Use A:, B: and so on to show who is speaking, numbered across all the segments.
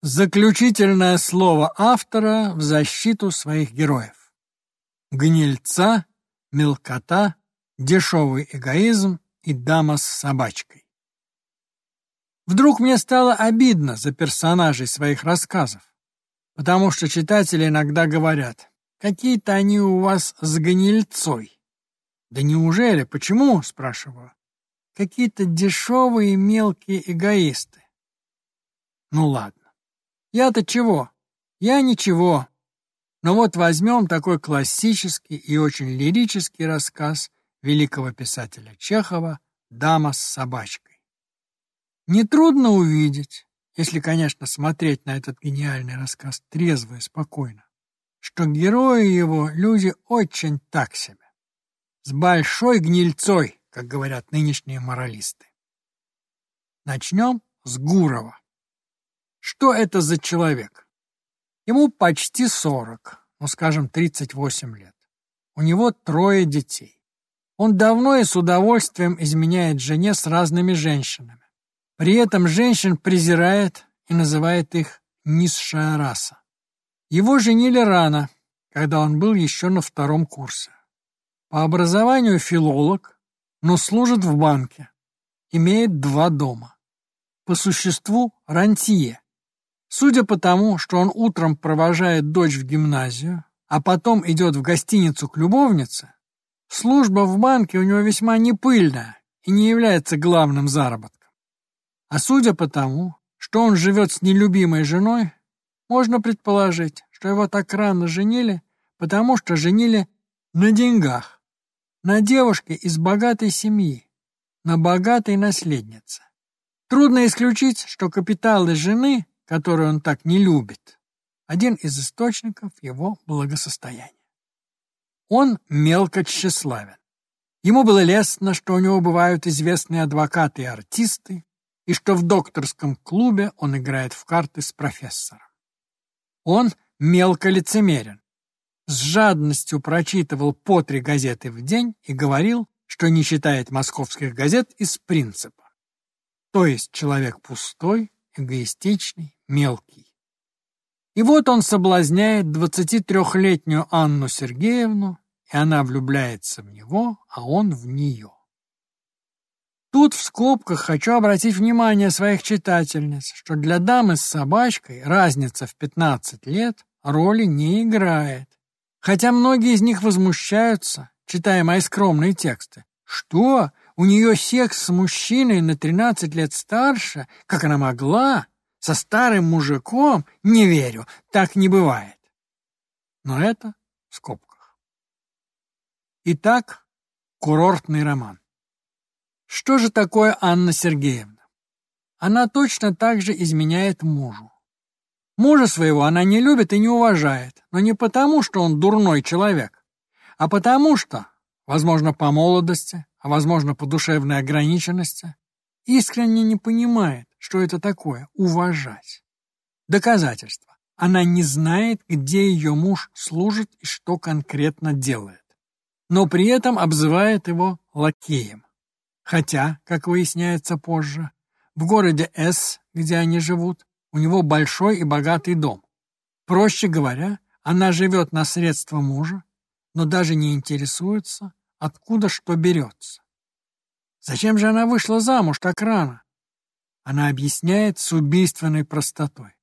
A: Заключительное слово автора в защиту своих героев. Гнильца, мелкота, дешевый эгоизм и дама с собачкой. Вдруг мне стало обидно за персонажей своих рассказов, потому что читатели иногда говорят, какие-то они у вас с гнильцой. Да неужели? Почему? Спрашиваю. Какие-то дешевые мелкие эгоисты. Ну ладно. Я-то чего? Я ничего. Но вот возьмем такой классический и очень лирический рассказ великого писателя Чехова «Дама с собачкой». Нетрудно увидеть, если, конечно, смотреть на этот гениальный рассказ трезво и спокойно, что герои его люди очень так себе, с большой гнильцой, как говорят нынешние моралисты. Начнем с Гурова. Что это за человек? Ему почти сорок, ну, скажем, тридцать восемь лет. У него трое детей. Он давно и с удовольствием изменяет жене с разными женщинами. При этом женщин презирает и называет их низшая раса. Его женили рано, когда он был еще на втором курсе. По образованию филолог, но служит в банке. Имеет два дома. По существу рантье, Судя по тому, что он утром провожает дочь в гимназию, а потом идет в гостиницу к любовнице, служба в банке у него весьма непыльная и не является главным заработком. А судя по тому, что он живет с нелюбимой женой, можно предположить, что его так рано женили, потому что женили на деньгах, на девушке из богатой семьи, на богатой наследнице. Трудно исключить, что капиталы жены которую он так не любит, один из источников его благосостояния. Он мелко тщеславен. Ему было лестно, что у него бывают известные адвокаты и артисты, и что в докторском клубе он играет в карты с профессором. Он мелко лицемерен. С жадностью прочитывал по три газеты в день и говорил, что не читает московских газет из принципа. То есть человек пустой, эгоистичный, мелкий. И вот он соблазняет 23-летнюю Анну Сергеевну, и она влюбляется в него, а он в нее. Тут в скобках хочу обратить внимание своих читательниц, что для дамы с собачкой разница в 15 лет роли не играет. Хотя многие из них возмущаются, читая мои скромные тексты. Что? У нее секс с мужчиной на 13 лет старше? Как она могла? Со старым мужиком? Не верю, так не бывает. Но это в скобках. Итак, курортный роман. Что же такое Анна Сергеевна? Она точно так же изменяет мужу. Мужа своего она не любит и не уважает, но не потому, что он дурной человек, а потому что, возможно, по молодости, а возможно, по душевной ограниченности, искренне не понимает, что это такое — уважать. Доказательство. Она не знает, где ее муж служит и что конкретно делает. Но при этом обзывает его лакеем. Хотя, как выясняется позже, в городе С, где они живут, у него большой и богатый дом. Проще говоря, она живет на средства мужа, но даже не интересуется, откуда что берется. Зачем же она вышла замуж так рано? Она объясняет с убийственной простотой.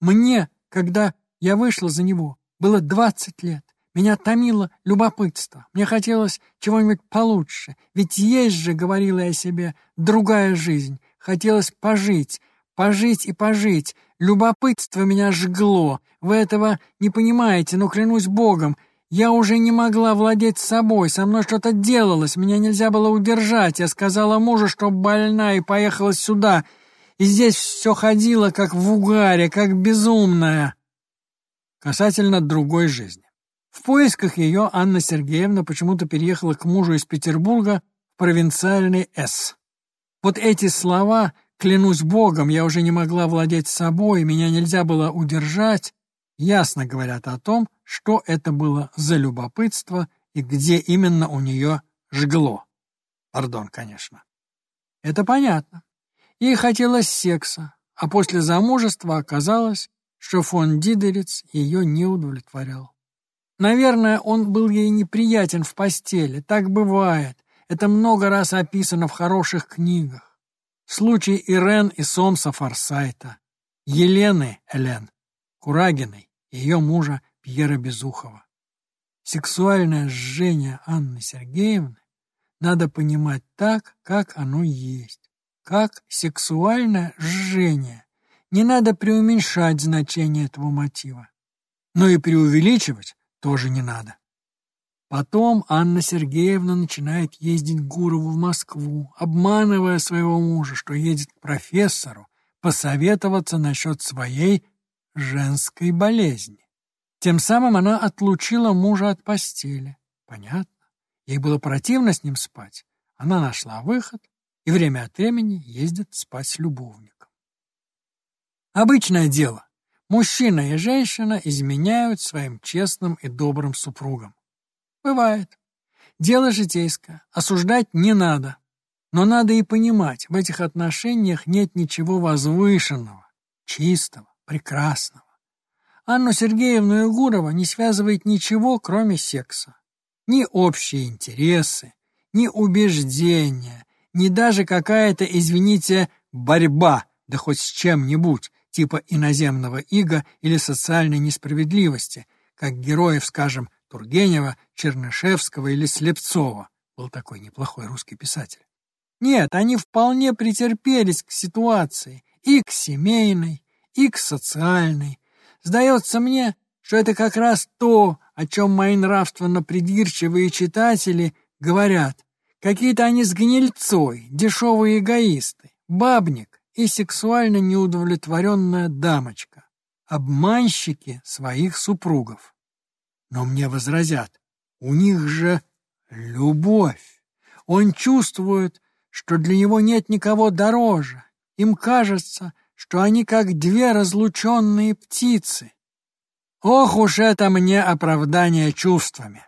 A: Мне, когда я вышла за него, было двадцать лет. Меня томило любопытство. Мне хотелось чего-нибудь получше. Ведь есть же, говорила я себе, другая жизнь. Хотелось пожить, пожить и пожить. Любопытство меня жгло. Вы этого не понимаете, но клянусь Богом, я уже не могла владеть собой, со мной что-то делалось, меня нельзя было удержать. Я сказала мужу, что больна, и поехала сюда. И здесь все ходило, как в угаре, как безумная. Касательно другой жизни. В поисках ее Анна Сергеевна почему-то переехала к мужу из Петербурга в провинциальный С. Вот эти слова «клянусь Богом, я уже не могла владеть собой, меня нельзя было удержать», ясно говорят о том, что это было за любопытство и где именно у нее жгло. Пардон, конечно. Это понятно. Ей хотелось секса, а после замужества оказалось, что фон Дидерец ее не удовлетворял. Наверное, он был ей неприятен в постели, так бывает, это много раз описано в хороших книгах. Случай Ирен и Сомса Форсайта, Елены Элен, Курагиной ее мужа Пьера Безухова. Сексуальное жжение Анны Сергеевны надо понимать так, как оно есть, как сексуальное жжение. Не надо преуменьшать значение этого мотива. Но и преувеличивать тоже не надо. Потом Анна Сергеевна начинает ездить к Гурову в Москву, обманывая своего мужа, что едет к профессору посоветоваться насчет своей женской болезни. Тем самым она отлучила мужа от постели. Понятно. Ей было противно с ним спать. Она нашла выход и время от времени ездит спать с любовником. Обычное дело. Мужчина и женщина изменяют своим честным и добрым супругам. Бывает. Дело житейское, осуждать не надо. Но надо и понимать, в этих отношениях нет ничего возвышенного, чистого, прекрасного. Анну Сергеевну Егурова не связывает ничего, кроме секса. Ни общие интересы, ни убеждения, ни даже какая-то, извините, борьба, да хоть с чем-нибудь, типа иноземного ига или социальной несправедливости, как героев, скажем, Тургенева, Чернышевского или Слепцова. Был такой неплохой русский писатель. Нет, они вполне претерпелись к ситуации, и к семейной, и к социальной. Сдается мне, что это как раз то, о чем мои нравственно придирчивые читатели говорят. Какие-то они с гнильцой, дешевые эгоисты, бабник и сексуально неудовлетворенная дамочка, обманщики своих супругов. Но мне возразят, у них же любовь. Он чувствует, что для него нет никого дороже. Им кажется, что они как две разлученные птицы. Ох уж это мне оправдание чувствами.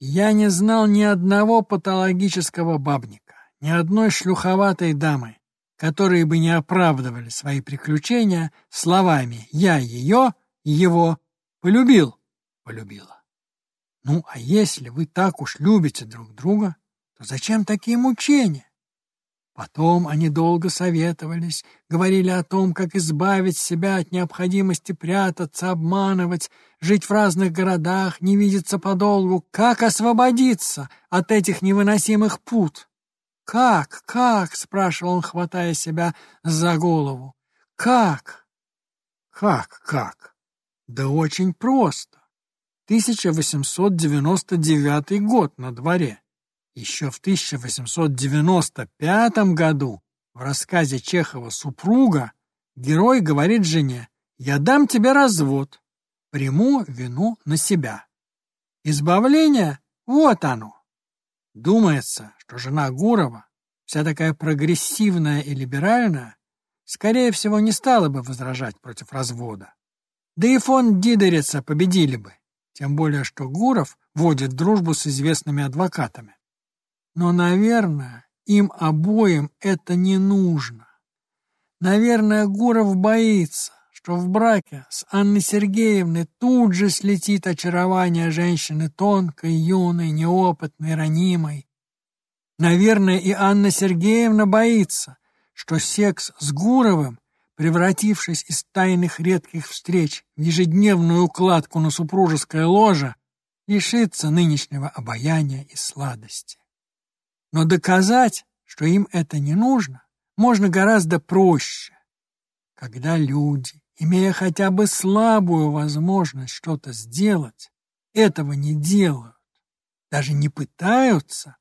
A: Я не знал ни одного патологического бабника, ни одной шлюховатой дамы, которые бы не оправдывали свои приключения словами «я ее, его полюбил» полюбила. Ну, а если вы так уж любите друг друга, то зачем такие мучения? Потом они долго советовались, говорили о том, как избавить себя от необходимости прятаться, обманывать, жить в разных городах, не видеться подолгу, как освободиться от этих невыносимых пут. «Как? Как?» — спрашивал он, хватая себя за голову. «Как?» «Как? Как?» «Да очень просто. 1899 год на дворе. Еще в 1895 году в рассказе Чехова «Супруга» герой говорит жене «Я дам тебе развод, приму вину на себя». Избавление — вот оно. Думается, что жена Гурова, вся такая прогрессивная и либеральная, скорее всего, не стала бы возражать против развода. Да и фон Дидерица победили бы тем более что Гуров водит дружбу с известными адвокатами. Но, наверное, им обоим это не нужно. Наверное, Гуров боится, что в браке с Анной Сергеевной тут же слетит очарование женщины тонкой, юной, неопытной, ранимой. Наверное, и Анна Сергеевна боится, что секс с Гуровым превратившись из тайных редких встреч в ежедневную укладку на супружеское ложе, лишится нынешнего обаяния и сладости. Но доказать, что им это не нужно, можно гораздо проще, когда люди, имея хотя бы слабую возможность что-то сделать, этого не делают, даже не пытаются,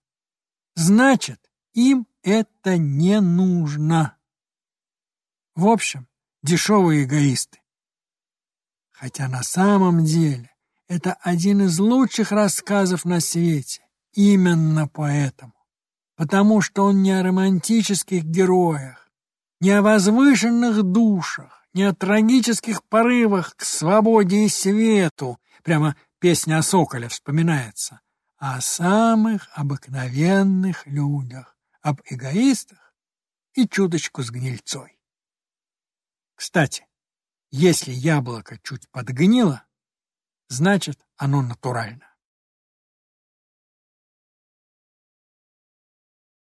A: значит, им это не нужно. В общем, дешевые эгоисты. Хотя на самом деле это один из лучших рассказов на свете. Именно поэтому. Потому что он не о романтических героях, не о возвышенных душах, не о трагических порывах к свободе и свету, прямо песня о Соколе вспоминается, а о самых обыкновенных людях, об эгоистах и чуточку с гнильцой. Кстати, если яблоко чуть подгнило, значит оно натурально.